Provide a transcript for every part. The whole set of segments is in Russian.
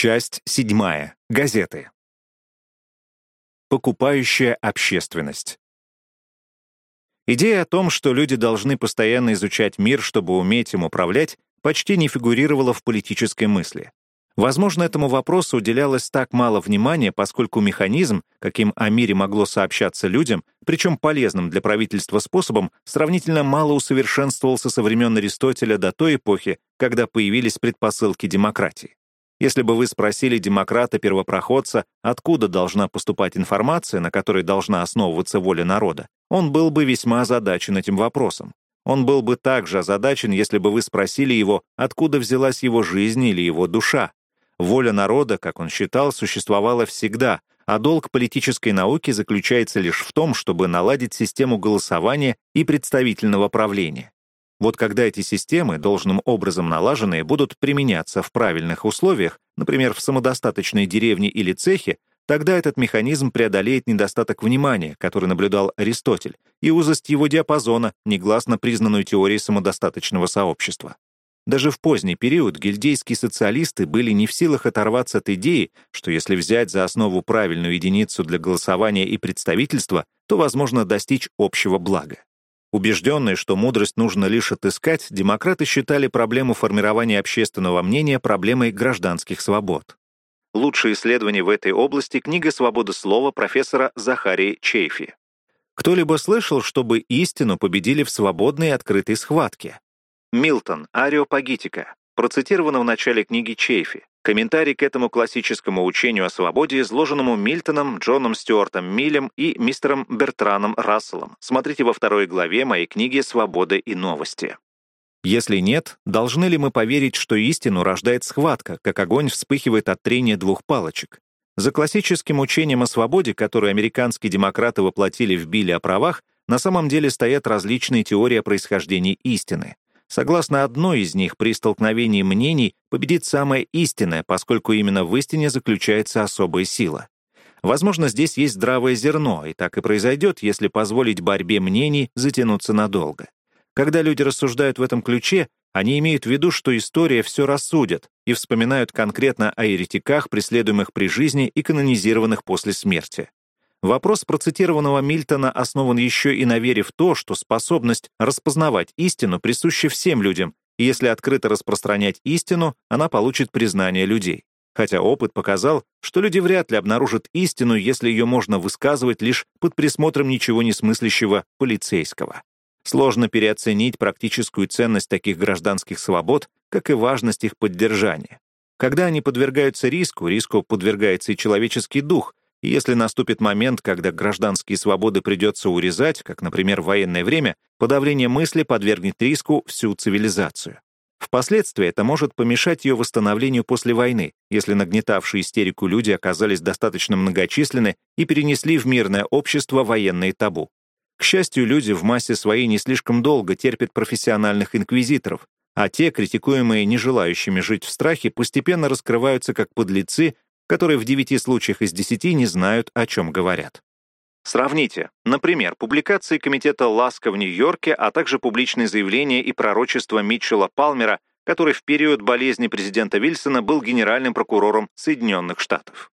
Часть седьмая. Газеты. Покупающая общественность. Идея о том, что люди должны постоянно изучать мир, чтобы уметь им управлять, почти не фигурировала в политической мысли. Возможно, этому вопросу уделялось так мало внимания, поскольку механизм, каким о мире могло сообщаться людям, причем полезным для правительства способом, сравнительно мало усовершенствовался со времен Аристотеля до той эпохи, когда появились предпосылки демократии. Если бы вы спросили демократа-первопроходца, откуда должна поступать информация, на которой должна основываться воля народа, он был бы весьма озадачен этим вопросом. Он был бы также озадачен, если бы вы спросили его, откуда взялась его жизнь или его душа, Воля народа, как он считал, существовала всегда, а долг политической науки заключается лишь в том, чтобы наладить систему голосования и представительного правления. Вот когда эти системы, должным образом налаженные, будут применяться в правильных условиях, например, в самодостаточной деревне или цехе, тогда этот механизм преодолеет недостаток внимания, который наблюдал Аристотель, и узость его диапазона, негласно признанную теорией самодостаточного сообщества. Даже в поздний период гильдейские социалисты были не в силах оторваться от идеи, что если взять за основу правильную единицу для голосования и представительства, то возможно достичь общего блага. Убежденные, что мудрость нужно лишь отыскать, демократы считали проблему формирования общественного мнения проблемой гражданских свобод. Лучшее исследование в этой области — книга «Свобода слова» профессора Захарии Чейфи. Кто-либо слышал, чтобы истину победили в свободной открытой схватке? Милтон, Ариопагитика, процитировано в начале книги Чейфи. Комментарий к этому классическому учению о свободе, изложенному Мильтоном, Джоном Стюартом Миллем и мистером Бертраном Расселом. Смотрите во второй главе моей книги «Свобода и новости». Если нет, должны ли мы поверить, что истину рождает схватка, как огонь вспыхивает от трения двух палочек? За классическим учением о свободе, которое американские демократы воплотили в Билле о правах, на самом деле стоят различные теории о происхождении истины. Согласно одной из них, при столкновении мнений победит самое истинное, поскольку именно в истине заключается особая сила. Возможно, здесь есть здравое зерно, и так и произойдет, если позволить борьбе мнений затянуться надолго. Когда люди рассуждают в этом ключе, они имеют в виду, что история все рассудит, и вспоминают конкретно о еретиках, преследуемых при жизни и канонизированных после смерти. Вопрос процитированного Мильтона основан еще и на вере в то, что способность распознавать истину присуща всем людям, и если открыто распространять истину, она получит признание людей. Хотя опыт показал, что люди вряд ли обнаружат истину, если ее можно высказывать лишь под присмотром ничего не смыслящего полицейского. Сложно переоценить практическую ценность таких гражданских свобод, как и важность их поддержания. Когда они подвергаются риску, риску подвергается и человеческий дух, и если наступит момент, когда гражданские свободы придется урезать, как, например, в военное время, подавление мысли подвергнет риску всю цивилизацию. Впоследствии это может помешать ее восстановлению после войны, если нагнетавшие истерику люди оказались достаточно многочисленны и перенесли в мирное общество военные табу. К счастью, люди в массе своей не слишком долго терпят профессиональных инквизиторов, а те, критикуемые не желающими жить в страхе, постепенно раскрываются как подлецы, которые в девяти случаях из десяти не знают, о чем говорят. Сравните, например, публикации Комитета Ласка в Нью-Йорке, а также публичные заявления и пророчества Митчелла Палмера, который в период болезни президента Вильсона был генеральным прокурором Соединенных Штатов.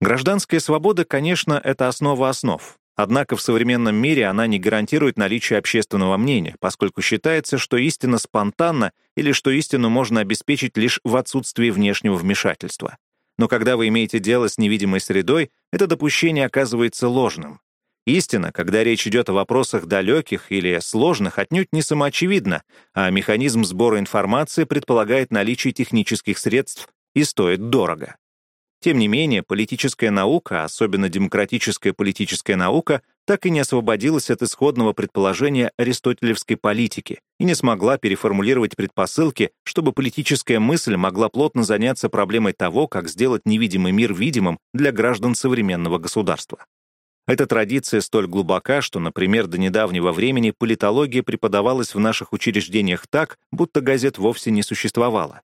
Гражданская свобода, конечно, это основа основ. Однако в современном мире она не гарантирует наличие общественного мнения, поскольку считается, что истина спонтанна или что истину можно обеспечить лишь в отсутствии внешнего вмешательства. Но когда вы имеете дело с невидимой средой, это допущение оказывается ложным. Истина, когда речь идет о вопросах далеких или сложных, отнюдь не самоочевидна, а механизм сбора информации предполагает наличие технических средств и стоит дорого. Тем не менее, политическая наука, особенно демократическая политическая наука, так и не освободилась от исходного предположения аристотелевской политики и не смогла переформулировать предпосылки, чтобы политическая мысль могла плотно заняться проблемой того, как сделать невидимый мир видимым для граждан современного государства. Эта традиция столь глубока, что, например, до недавнего времени политология преподавалась в наших учреждениях так, будто газет вовсе не существовало.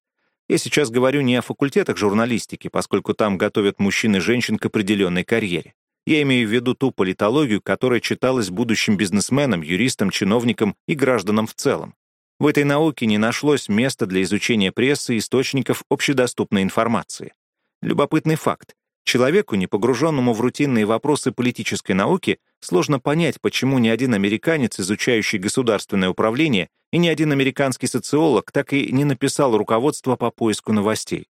Я сейчас говорю не о факультетах журналистики, поскольку там готовят мужчин и женщин к определенной карьере. Я имею в виду ту политологию, которая читалась будущим бизнесменам, юристам, чиновникам и гражданам в целом. В этой науке не нашлось места для изучения прессы и источников общедоступной информации. Любопытный факт. Человеку, не погруженному в рутинные вопросы политической науки, сложно понять, почему ни один американец, изучающий государственное управление, и ни один американский социолог так и не написал руководство по поиску новостей.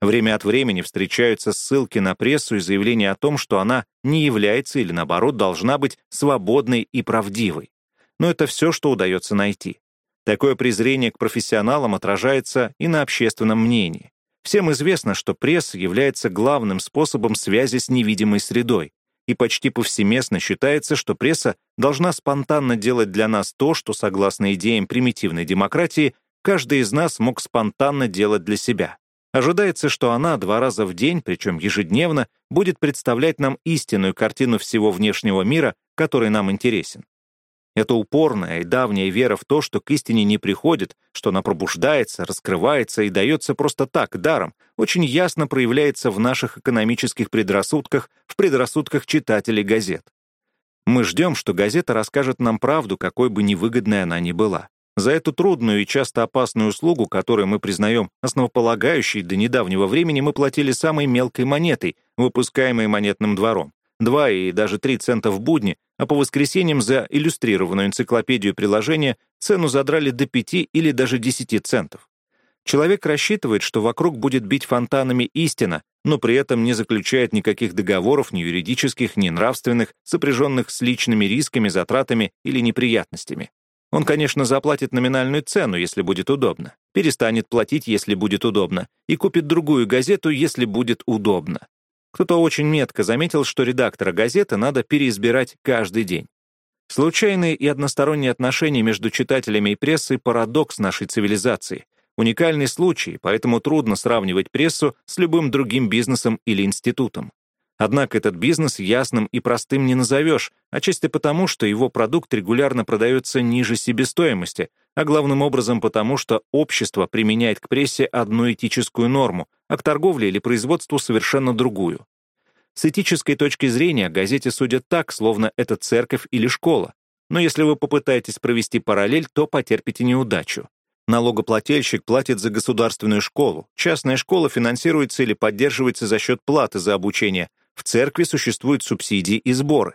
Время от времени встречаются ссылки на прессу и заявления о том, что она не является или, наоборот, должна быть свободной и правдивой. Но это все, что удается найти. Такое презрение к профессионалам отражается и на общественном мнении. Всем известно, что пресса является главным способом связи с невидимой средой, и почти повсеместно считается, что пресса должна спонтанно делать для нас то, что, согласно идеям примитивной демократии, каждый из нас мог спонтанно делать для себя. Ожидается, что она два раза в день, причем ежедневно, будет представлять нам истинную картину всего внешнего мира, который нам интересен. Это упорная и давняя вера в то, что к истине не приходит, что она пробуждается, раскрывается и дается просто так, даром, очень ясно проявляется в наших экономических предрассудках, в предрассудках читателей газет. Мы ждем, что газета расскажет нам правду, какой бы невыгодной она ни была. За эту трудную и часто опасную услугу, которую мы признаем основополагающей до недавнего времени, мы платили самой мелкой монетой, выпускаемой монетным двором. 2 и даже 3 цента в будни, а по воскресеньям за иллюстрированную энциклопедию приложения цену задрали до 5 или даже 10 центов. Человек рассчитывает, что вокруг будет бить фонтанами истина, но при этом не заключает никаких договоров ни юридических, ни нравственных, сопряженных с личными рисками, затратами или неприятностями. Он, конечно, заплатит номинальную цену, если будет удобно, перестанет платить, если будет удобно, и купит другую газету, если будет удобно. Кто-то очень метко заметил, что редактора газеты надо переизбирать каждый день. Случайные и односторонние отношения между читателями и прессой — парадокс нашей цивилизации. Уникальный случай, поэтому трудно сравнивать прессу с любым другим бизнесом или институтом. Однако этот бизнес ясным и простым не назовешь, отчасти потому, что его продукт регулярно продается ниже себестоимости, а главным образом потому, что общество применяет к прессе одну этическую норму, а к торговле или производству совершенно другую. С этической точки зрения газете судят так, словно это церковь или школа. Но если вы попытаетесь провести параллель, то потерпите неудачу. Налогоплательщик платит за государственную школу, частная школа финансируется или поддерживается за счет платы за обучение, в церкви существуют субсидии и сборы.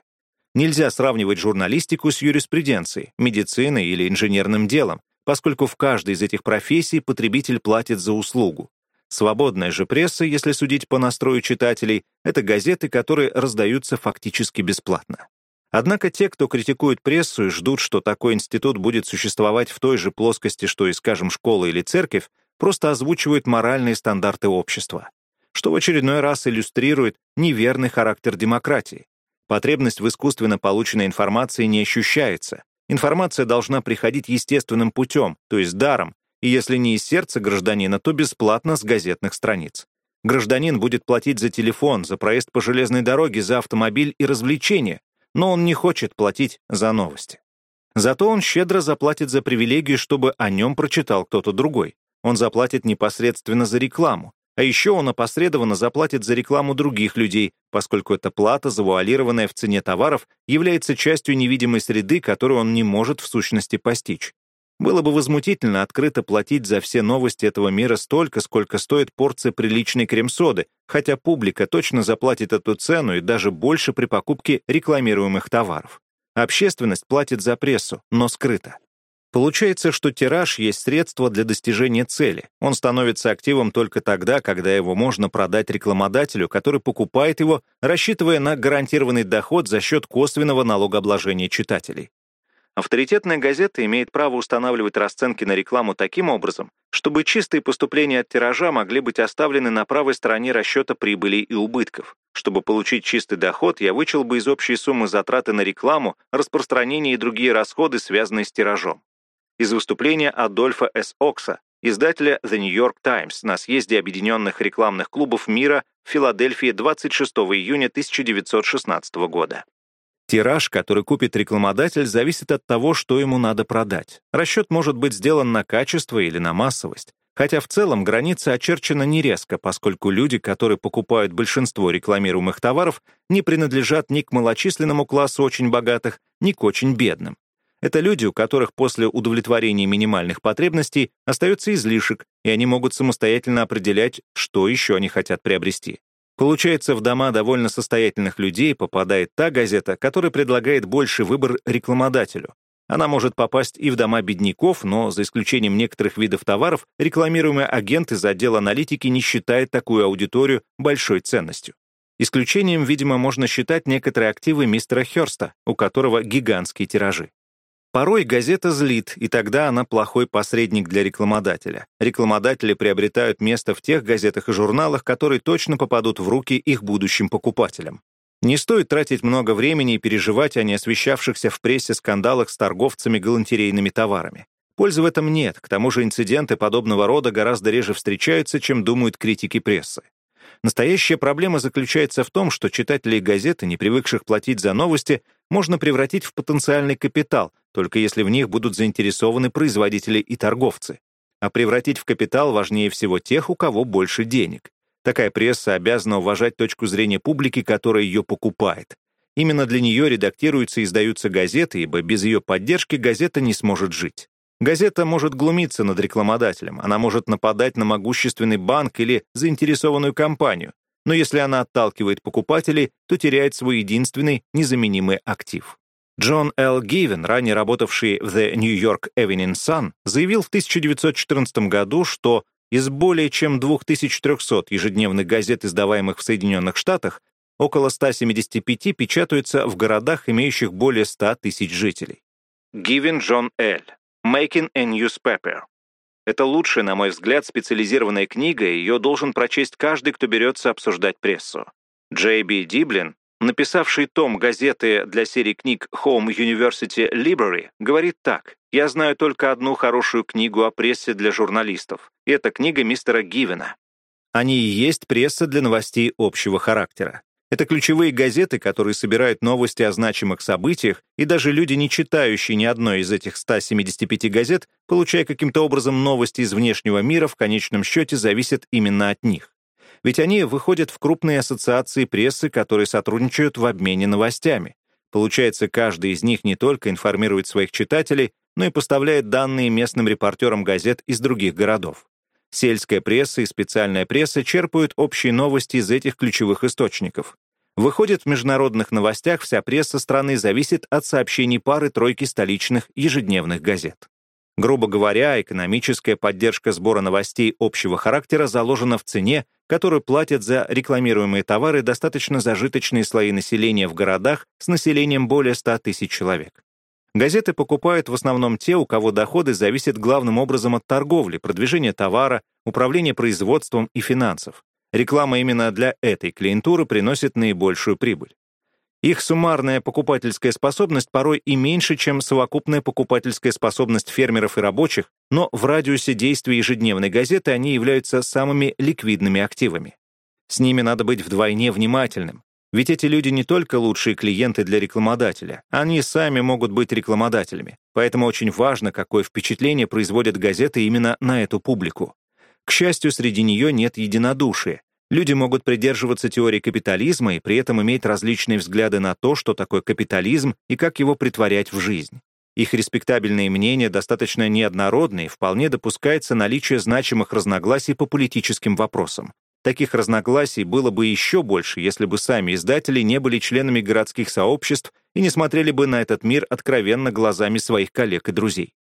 Нельзя сравнивать журналистику с юриспруденцией, медициной или инженерным делом, поскольку в каждой из этих профессий потребитель платит за услугу. Свободная же пресса, если судить по настрою читателей, это газеты, которые раздаются фактически бесплатно. Однако те, кто критикует прессу и ждут, что такой институт будет существовать в той же плоскости, что и, скажем, школа или церковь, просто озвучивают моральные стандарты общества что в очередной раз иллюстрирует неверный характер демократии. Потребность в искусственно полученной информации не ощущается. Информация должна приходить естественным путем, то есть даром, и если не из сердца гражданина, то бесплатно с газетных страниц. Гражданин будет платить за телефон, за проезд по железной дороге, за автомобиль и развлечения, но он не хочет платить за новости. Зато он щедро заплатит за привилегию, чтобы о нем прочитал кто-то другой. Он заплатит непосредственно за рекламу. А еще он опосредованно заплатит за рекламу других людей, поскольку эта плата, завуалированная в цене товаров, является частью невидимой среды, которую он не может в сущности постичь. Было бы возмутительно открыто платить за все новости этого мира столько, сколько стоит порция приличной крем-соды, хотя публика точно заплатит эту цену и даже больше при покупке рекламируемых товаров. Общественность платит за прессу, но скрыто. Получается, что тираж есть средство для достижения цели. Он становится активом только тогда, когда его можно продать рекламодателю, который покупает его, рассчитывая на гарантированный доход за счет косвенного налогообложения читателей. Авторитетная газета имеет право устанавливать расценки на рекламу таким образом, чтобы чистые поступления от тиража могли быть оставлены на правой стороне расчета прибыли и убытков. Чтобы получить чистый доход, я вычел бы из общей суммы затраты на рекламу, распространение и другие расходы, связанные с тиражом из выступления Адольфа С. Окса, издателя The New York Times на съезде Объединенных рекламных клубов мира в Филадельфии 26 июня 1916 года. Тираж, который купит рекламодатель, зависит от того, что ему надо продать. Расчет может быть сделан на качество или на массовость. Хотя в целом граница очерчена не резко, поскольку люди, которые покупают большинство рекламируемых товаров, не принадлежат ни к малочисленному классу очень богатых, ни к очень бедным. Это люди, у которых после удовлетворения минимальных потребностей остается излишек, и они могут самостоятельно определять, что еще они хотят приобрести. Получается, в дома довольно состоятельных людей попадает та газета, которая предлагает больше выбор рекламодателю. Она может попасть и в дома бедняков, но, за исключением некоторых видов товаров, рекламируемый агент из отдела аналитики не считает такую аудиторию большой ценностью. Исключением, видимо, можно считать некоторые активы мистера Хёрста, у которого гигантские тиражи. Порой газета злит, и тогда она плохой посредник для рекламодателя. Рекламодатели приобретают место в тех газетах и журналах, которые точно попадут в руки их будущим покупателям. Не стоит тратить много времени и переживать о неосвещавшихся в прессе скандалах с торговцами галантерейными товарами. Пользы в этом нет, к тому же инциденты подобного рода гораздо реже встречаются, чем думают критики прессы. Настоящая проблема заключается в том, что читателей газеты, не привыкших платить за новости, можно превратить в потенциальный капитал, только если в них будут заинтересованы производители и торговцы. А превратить в капитал важнее всего тех, у кого больше денег. Такая пресса обязана уважать точку зрения публики, которая ее покупает. Именно для нее редактируются и издаются газеты, ибо без ее поддержки газета не сможет жить. Газета может глумиться над рекламодателем, она может нападать на могущественный банк или заинтересованную компанию, но если она отталкивает покупателей, то теряет свой единственный незаменимый актив. Джон Л. Гивен, ранее работавший в The New York Evening Sun, заявил в 1914 году, что из более чем 2300 ежедневных газет, издаваемых в Соединенных Штатах, около 175 печатаются в городах, имеющих более 100 тысяч жителей. Гивен Джон Л. Making a Newspaper. Это лучшая, на мой взгляд, специализированная книга, и ее должен прочесть каждый, кто берется обсуждать прессу. Джей Би Диблин, написавший том газеты для серии книг Home University Library, говорит так. «Я знаю только одну хорошую книгу о прессе для журналистов. И это книга мистера Гивена». Они и есть пресса для новостей общего характера. Это ключевые газеты, которые собирают новости о значимых событиях, и даже люди, не читающие ни одной из этих 175 газет, получая каким-то образом новости из внешнего мира, в конечном счете зависят именно от них. Ведь они выходят в крупные ассоциации прессы, которые сотрудничают в обмене новостями. Получается, каждый из них не только информирует своих читателей, но и поставляет данные местным репортерам газет из других городов. Сельская пресса и специальная пресса черпают общие новости из этих ключевых источников. Выходит, в международных новостях вся пресса страны зависит от сообщений пары-тройки столичных ежедневных газет. Грубо говоря, экономическая поддержка сбора новостей общего характера заложена в цене, которую платят за рекламируемые товары достаточно зажиточные слои населения в городах с населением более 100 тысяч человек. Газеты покупают в основном те, у кого доходы зависят главным образом от торговли, продвижения товара, управления производством и финансов. Реклама именно для этой клиентуры приносит наибольшую прибыль. Их суммарная покупательская способность порой и меньше, чем совокупная покупательская способность фермеров и рабочих, но в радиусе действия ежедневной газеты они являются самыми ликвидными активами. С ними надо быть вдвойне внимательным, ведь эти люди не только лучшие клиенты для рекламодателя, они сами могут быть рекламодателями, поэтому очень важно, какое впечатление производят газеты именно на эту публику. К счастью, среди нее нет единодушия, Люди могут придерживаться теории капитализма и при этом иметь различные взгляды на то, что такое капитализм и как его притворять в жизнь. Их респектабельные мнения достаточно неоднородны и вполне допускается наличие значимых разногласий по политическим вопросам. Таких разногласий было бы еще больше, если бы сами издатели не были членами городских сообществ и не смотрели бы на этот мир откровенно глазами своих коллег и друзей.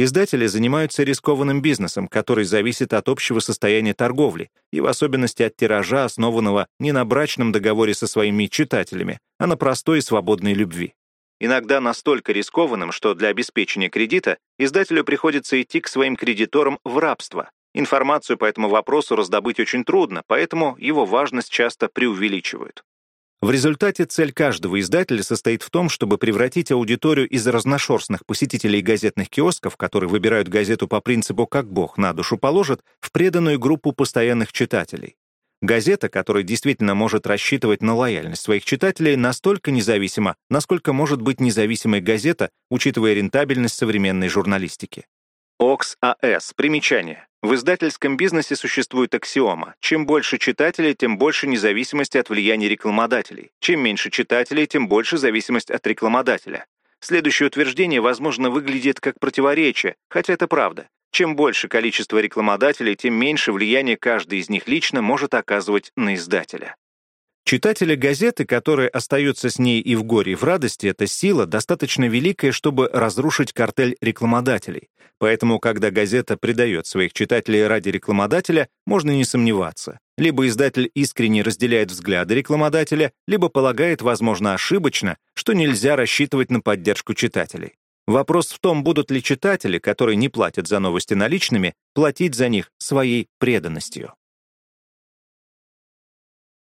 Издатели занимаются рискованным бизнесом, который зависит от общего состояния торговли и в особенности от тиража, основанного не на брачном договоре со своими читателями, а на простой и свободной любви. Иногда настолько рискованным, что для обеспечения кредита издателю приходится идти к своим кредиторам в рабство. Информацию по этому вопросу раздобыть очень трудно, поэтому его важность часто преувеличивают. В результате цель каждого издателя состоит в том, чтобы превратить аудиторию из разношерстных посетителей газетных киосков, которые выбирают газету по принципу «как Бог на душу положит», в преданную группу постоянных читателей. Газета, которая действительно может рассчитывать на лояльность своих читателей, настолько независима, насколько может быть независимой газета, учитывая рентабельность современной журналистики. ОКС-АС. Примечание. В издательском бизнесе существует аксиома. Чем больше читателей, тем больше независимости от влияния рекламодателей. Чем меньше читателей, тем больше зависимость от рекламодателя. Следующее утверждение, возможно, выглядит как противоречие, хотя это правда. Чем больше количество рекламодателей, тем меньше влияния каждый из них лично может оказывать на издателя. Читатели газеты, которые остаются с ней и в горе, и в радости, эта сила достаточно великая, чтобы разрушить картель рекламодателей. Поэтому, когда газета предает своих читателей ради рекламодателя, можно не сомневаться. Либо издатель искренне разделяет взгляды рекламодателя, либо полагает, возможно, ошибочно, что нельзя рассчитывать на поддержку читателей. Вопрос в том, будут ли читатели, которые не платят за новости наличными, платить за них своей преданностью.